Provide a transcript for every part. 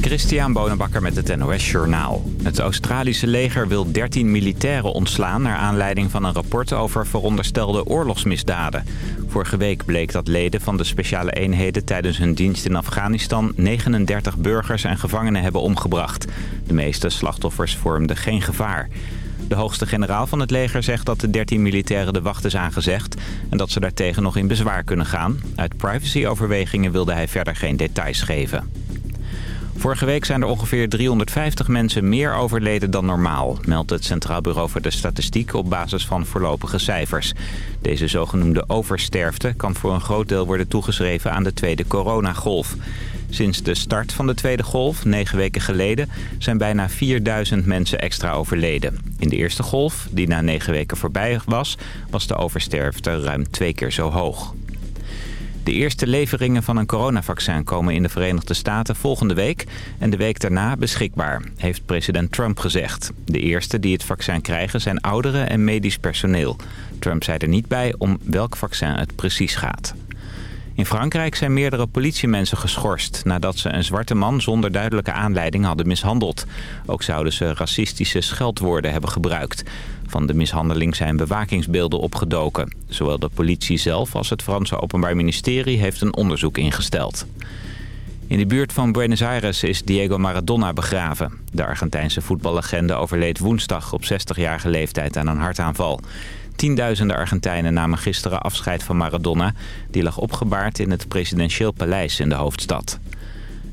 Christian Bonenbakker met het NOS Journaal. Het Australische leger wil 13 militairen ontslaan... naar aanleiding van een rapport over veronderstelde oorlogsmisdaden. Vorige week bleek dat leden van de speciale eenheden... tijdens hun dienst in Afghanistan 39 burgers en gevangenen hebben omgebracht. De meeste slachtoffers vormden geen gevaar. De hoogste generaal van het leger zegt dat de 13 militairen de wacht is aangezegd... en dat ze daartegen nog in bezwaar kunnen gaan. Uit privacyoverwegingen wilde hij verder geen details geven. Vorige week zijn er ongeveer 350 mensen meer overleden dan normaal... meldt het Centraal Bureau voor de Statistiek op basis van voorlopige cijfers. Deze zogenoemde oversterfte kan voor een groot deel worden toegeschreven aan de tweede coronagolf. Sinds de start van de tweede golf, negen weken geleden, zijn bijna 4000 mensen extra overleden. In de eerste golf, die na negen weken voorbij was, was de oversterfte ruim twee keer zo hoog. De eerste leveringen van een coronavaccin komen in de Verenigde Staten volgende week en de week daarna beschikbaar, heeft president Trump gezegd. De eerste die het vaccin krijgen zijn ouderen en medisch personeel. Trump zei er niet bij om welk vaccin het precies gaat. In Frankrijk zijn meerdere politiemensen geschorst... nadat ze een zwarte man zonder duidelijke aanleiding hadden mishandeld. Ook zouden ze racistische scheldwoorden hebben gebruikt. Van de mishandeling zijn bewakingsbeelden opgedoken. Zowel de politie zelf als het Franse Openbaar Ministerie heeft een onderzoek ingesteld. In de buurt van Buenos Aires is Diego Maradona begraven. De Argentijnse voetballegende overleed woensdag op 60-jarige leeftijd aan een hartaanval. Tienduizenden Argentijnen namen gisteren afscheid van Maradona. Die lag opgebaard in het presidentieel paleis in de hoofdstad.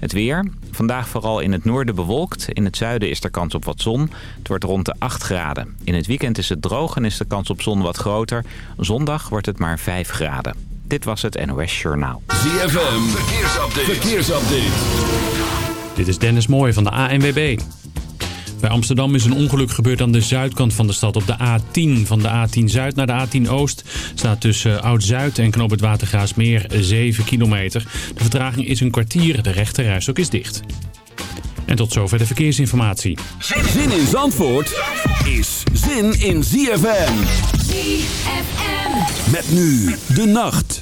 Het weer. Vandaag vooral in het noorden bewolkt. In het zuiden is er kans op wat zon. Het wordt rond de 8 graden. In het weekend is het droog en is de kans op zon wat groter. Zondag wordt het maar 5 graden. Dit was het NOS Journaal. ZFM. Verkeersupdate. Verkeersupdate. Dit is Dennis Mooij van de ANWB. Bij Amsterdam is een ongeluk gebeurd aan de zuidkant van de stad. Op de A10 van de A10 Zuid naar de A10 Oost staat tussen Oud-Zuid en Knoop het Watergraasmeer 7 kilometer. De vertraging is een kwartier, de rechterrijstok is dicht. En tot zover de verkeersinformatie. Zin in Zandvoort is zin in ZFM. ZFM. Met nu de nacht.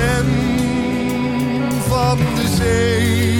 stem van de zee.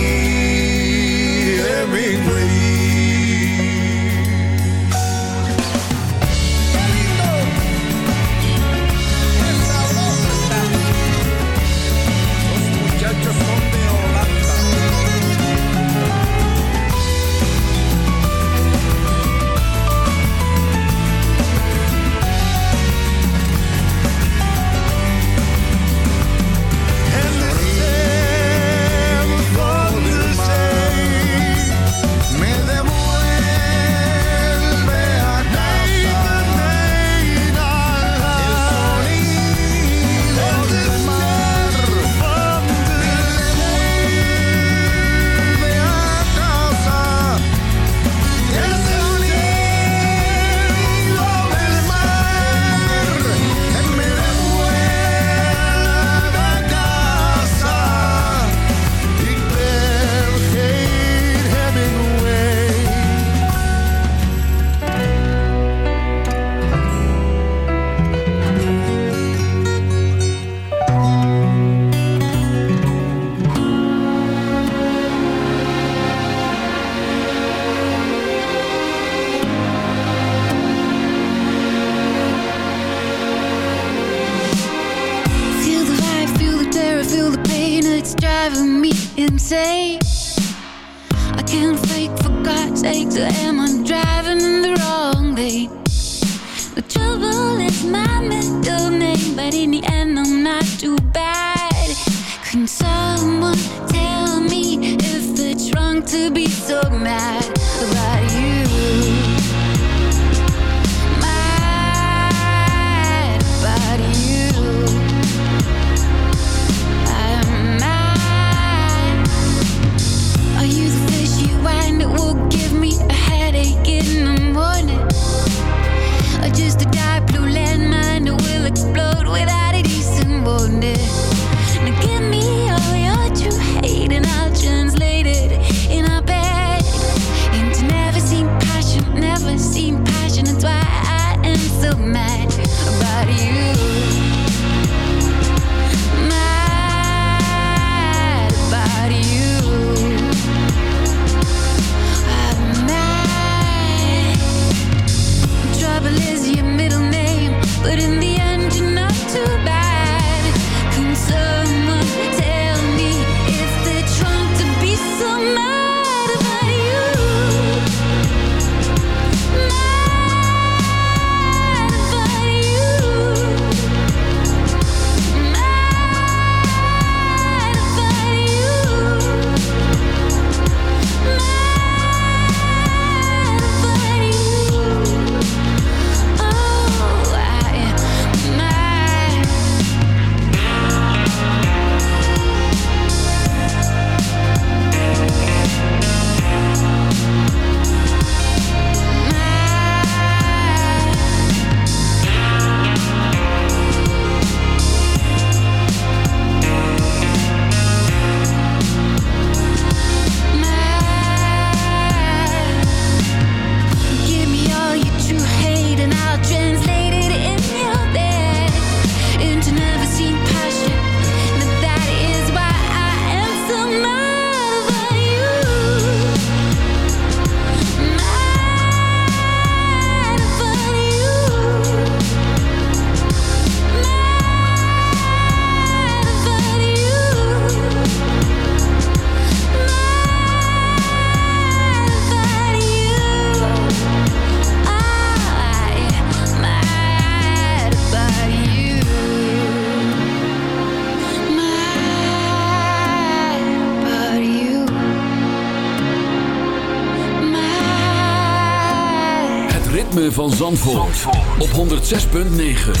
106.9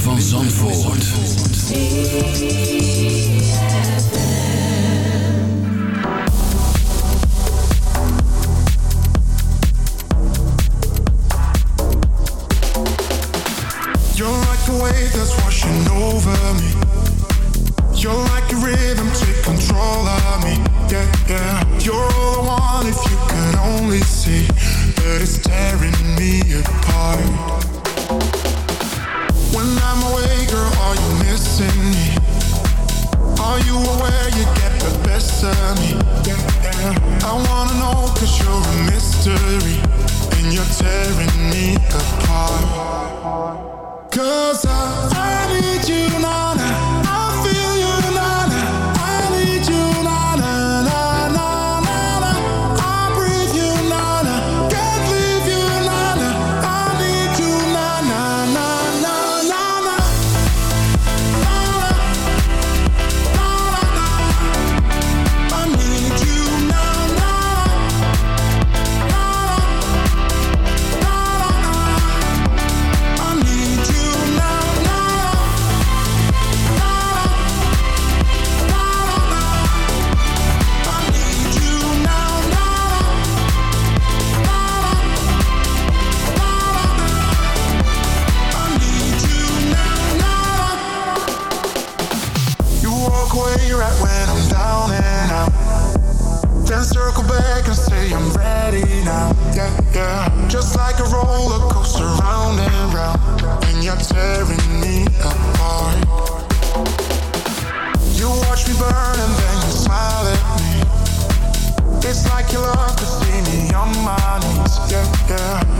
van Zandvoort. You're like the wave that's washing over you you get the best of me. I wanna know you're a mystery. And you're tearing me. Cause I It's like a roller coaster, round and round, and you're tearing me apart. You watch me burn and then you smile at me. It's like you love to see me on my knees, yeah, yeah.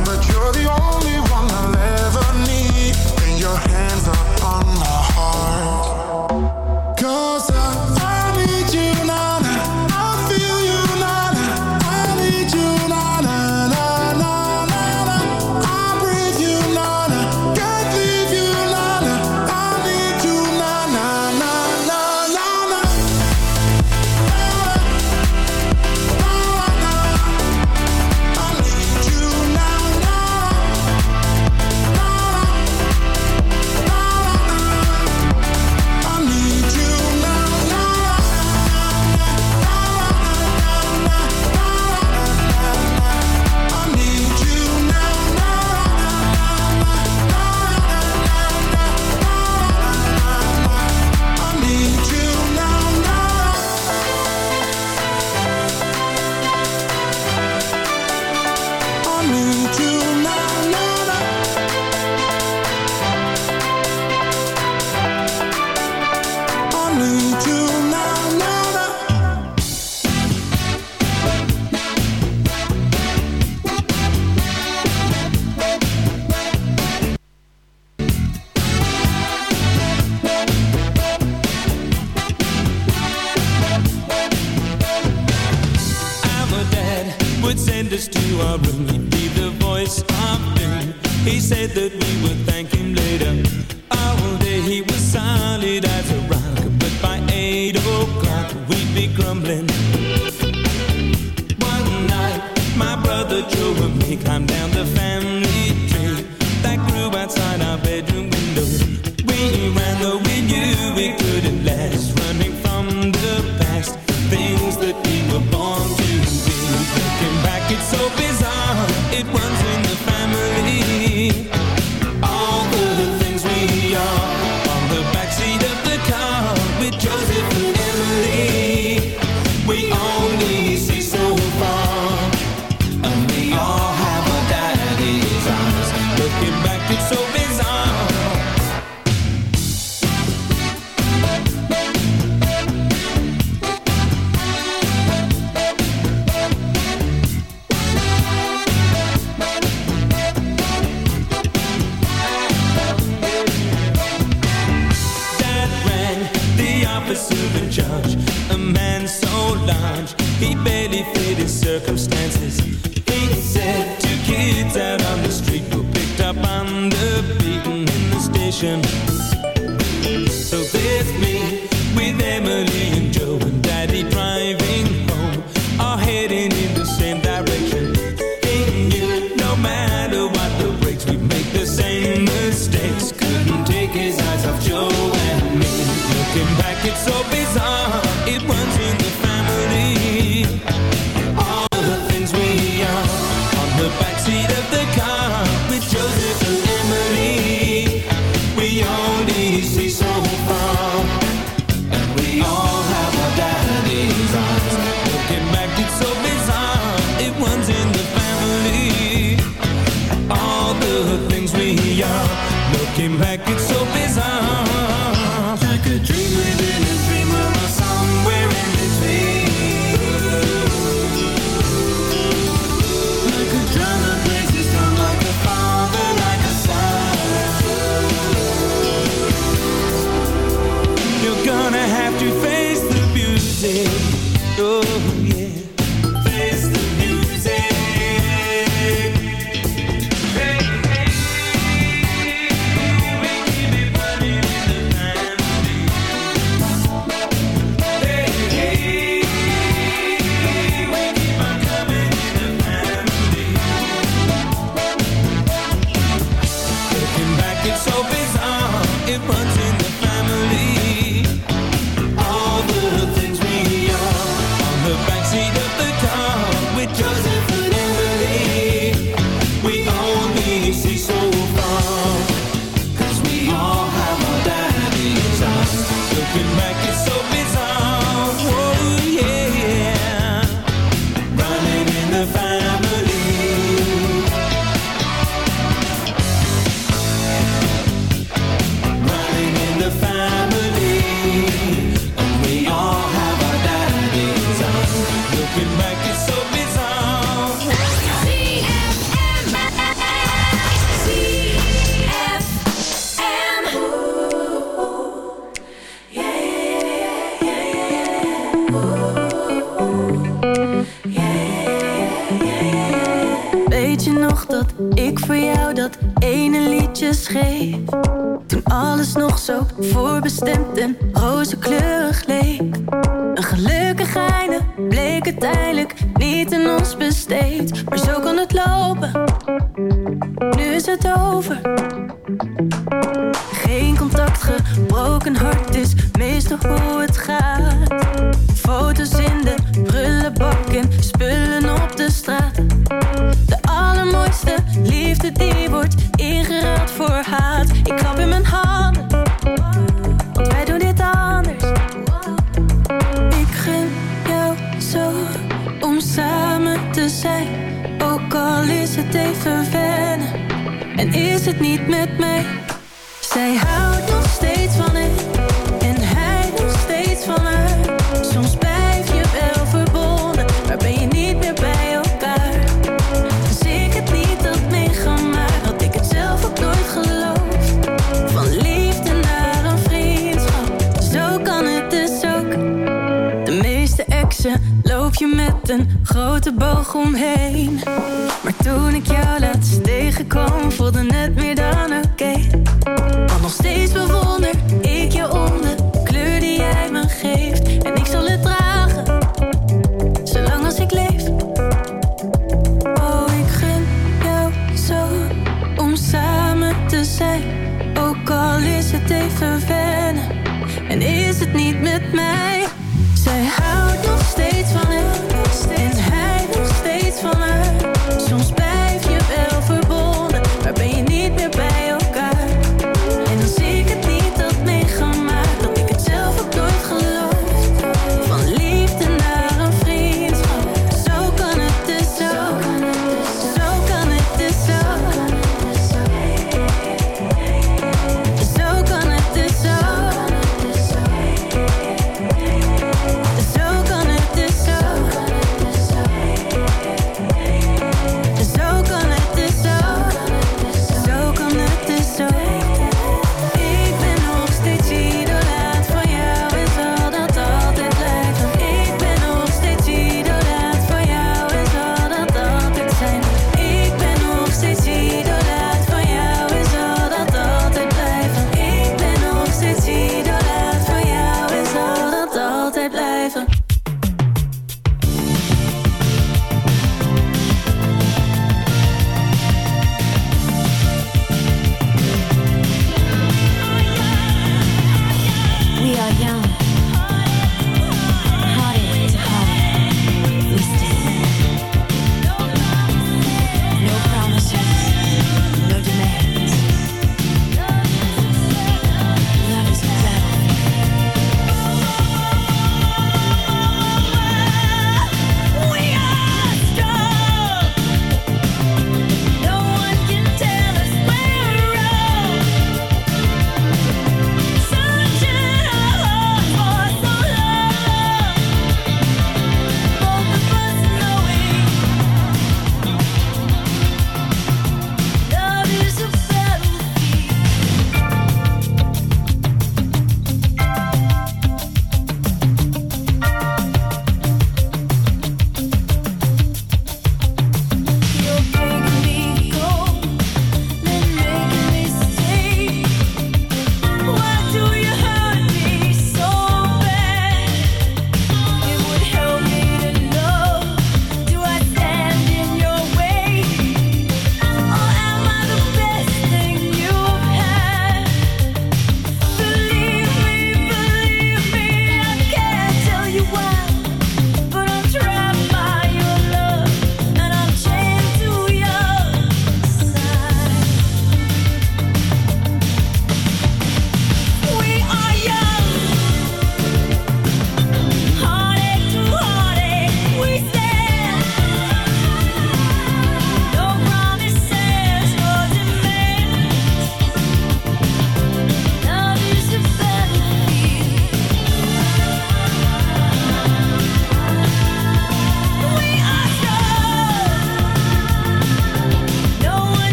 gebroken hart is meestal hoe het gaat. Foto's in de prullenbak en spullen op de straat. De allermooiste liefde die wordt ingeraakt voor haat. Ik klap in mijn handen, want wij doen dit anders. Ik gun jou zo om samen te zijn. Ook al is het even wennen en is het niet met mij. omheen.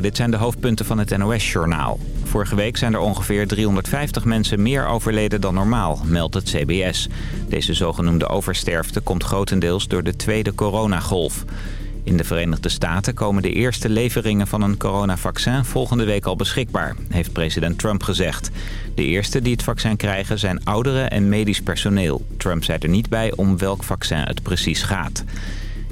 Dit zijn de hoofdpunten van het NOS-journaal. Vorige week zijn er ongeveer 350 mensen meer overleden dan normaal, meldt het CBS. Deze zogenoemde oversterfte komt grotendeels door de tweede coronagolf. In de Verenigde Staten komen de eerste leveringen van een coronavaccin volgende week al beschikbaar, heeft president Trump gezegd. De eerste die het vaccin krijgen zijn ouderen en medisch personeel. Trump zei er niet bij om welk vaccin het precies gaat.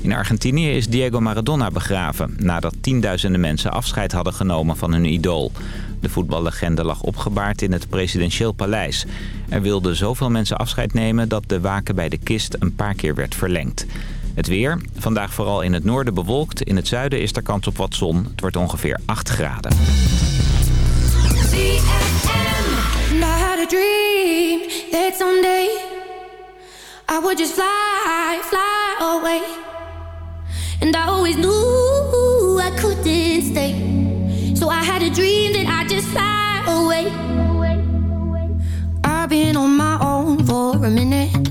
In Argentinië is Diego Maradona begraven... nadat tienduizenden mensen afscheid hadden genomen van hun idool. De voetballegende lag opgebaard in het presidentieel paleis. Er wilden zoveel mensen afscheid nemen... dat de waken bij de kist een paar keer werd verlengd. Het weer. Vandaag vooral in het noorden bewolkt. In het zuiden is er kans op wat zon. Het wordt ongeveer 8 graden. And I always knew I couldn't stay. So I had a dream that I'd just fly away. I've been on my own for a minute.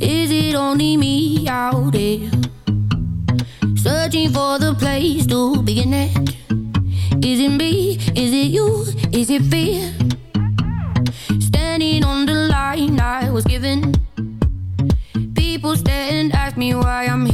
Is it only me out there? Searching for the place to begin it. Is it me? Is it you? Is it fear? Standing on the line I was given. People stare and ask me why I'm here.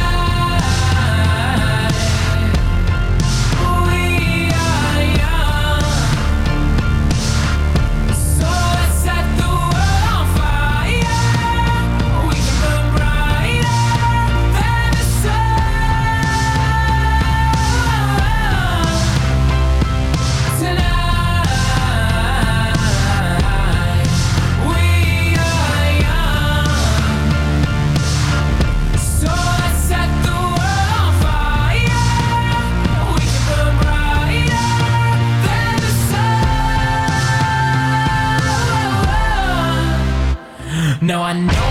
No, I know.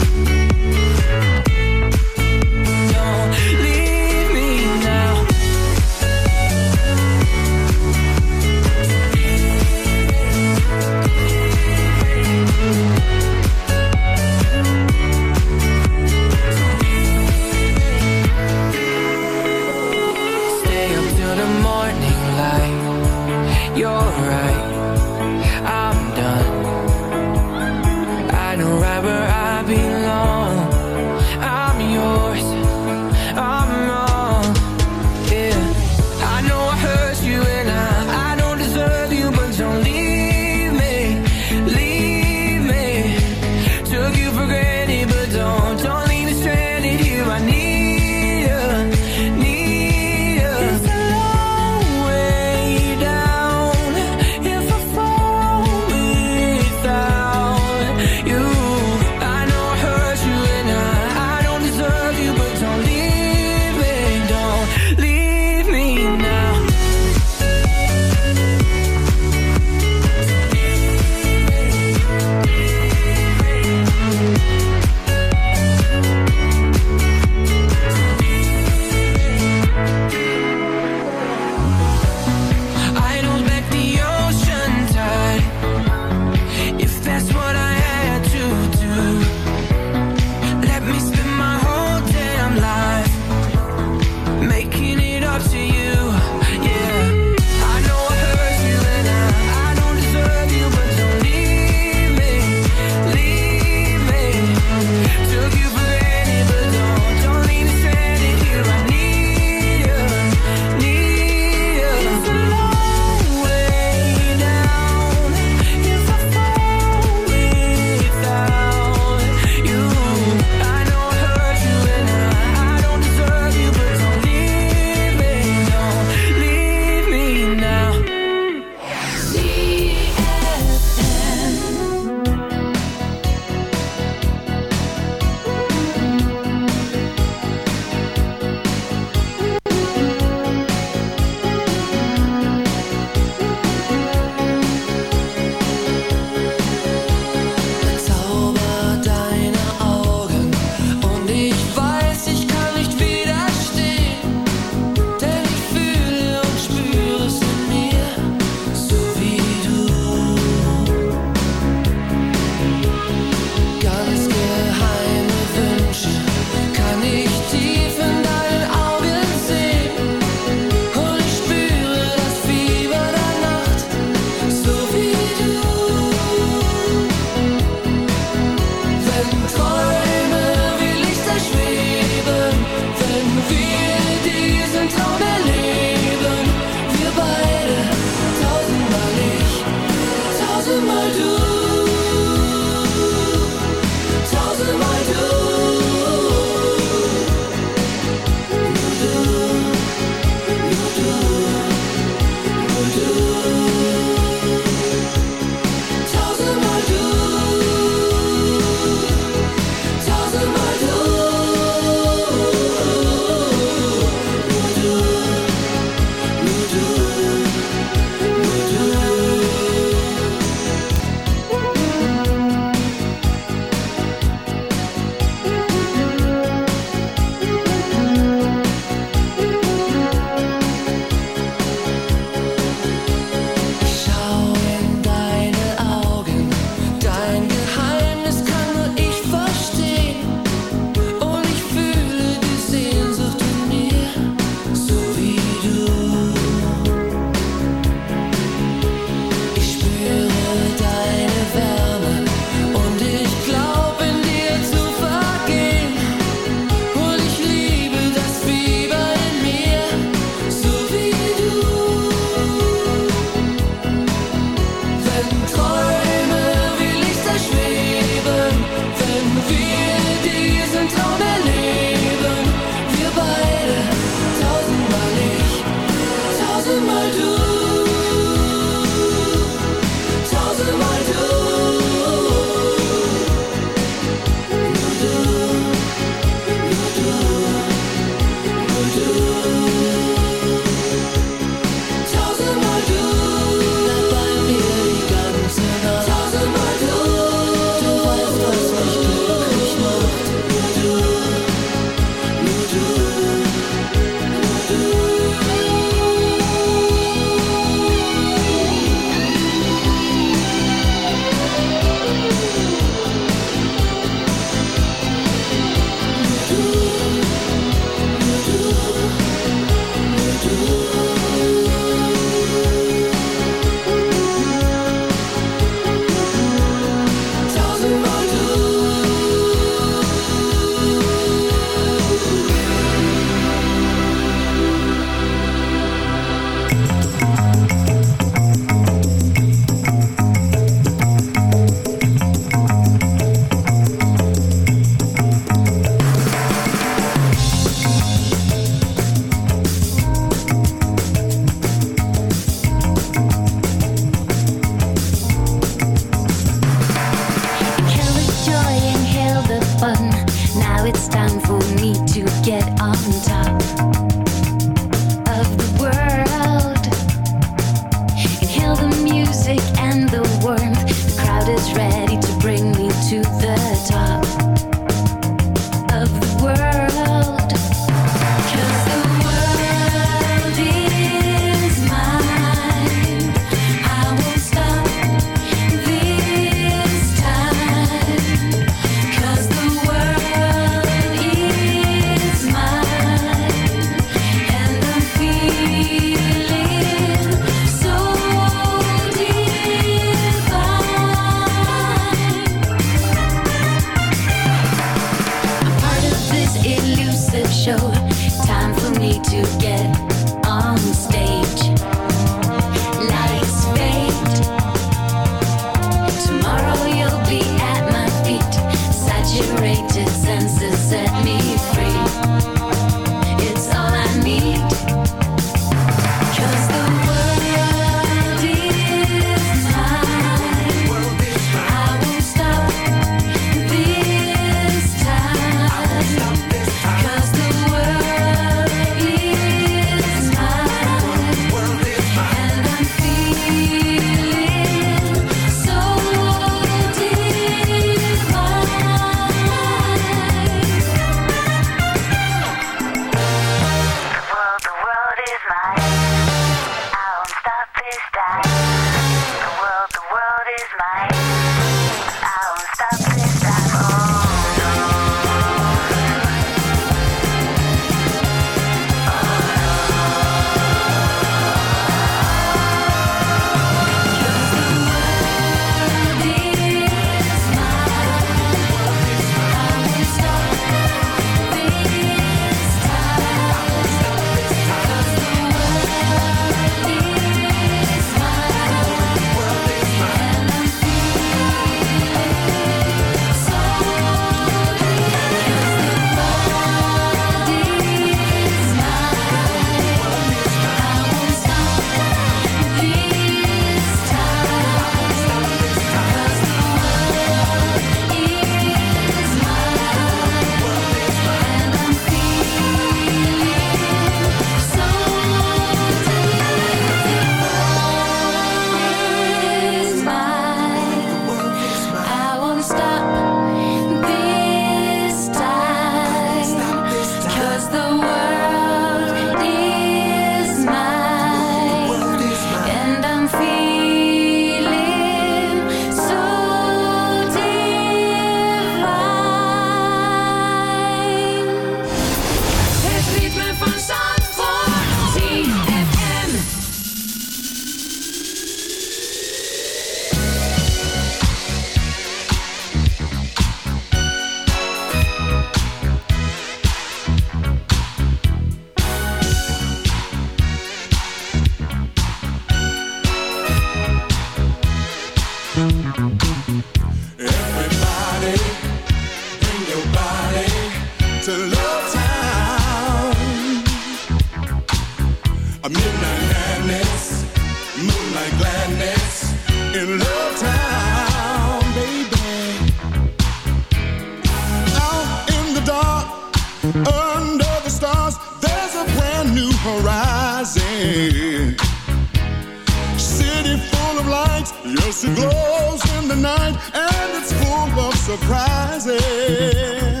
surprising.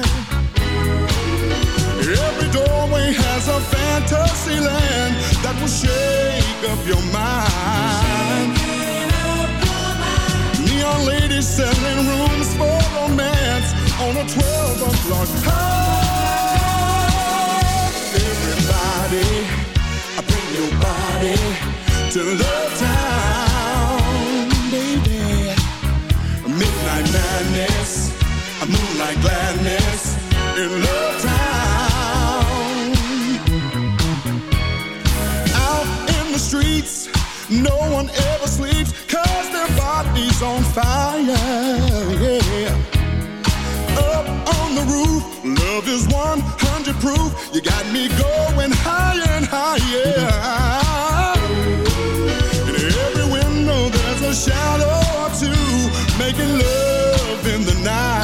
Every doorway has a fantasy land that will shake up your mind. Neon ladies selling rooms for romance on a 12 o'clock high. Everybody, bring your body to love time. moonlight gladness in Love Town. Out in the streets, no one ever sleeps, cause their body's on fire. Yeah. Up on the roof, love is 100 proof. You got me going higher and higher. In every window, there's a shadow or two, making love in the night.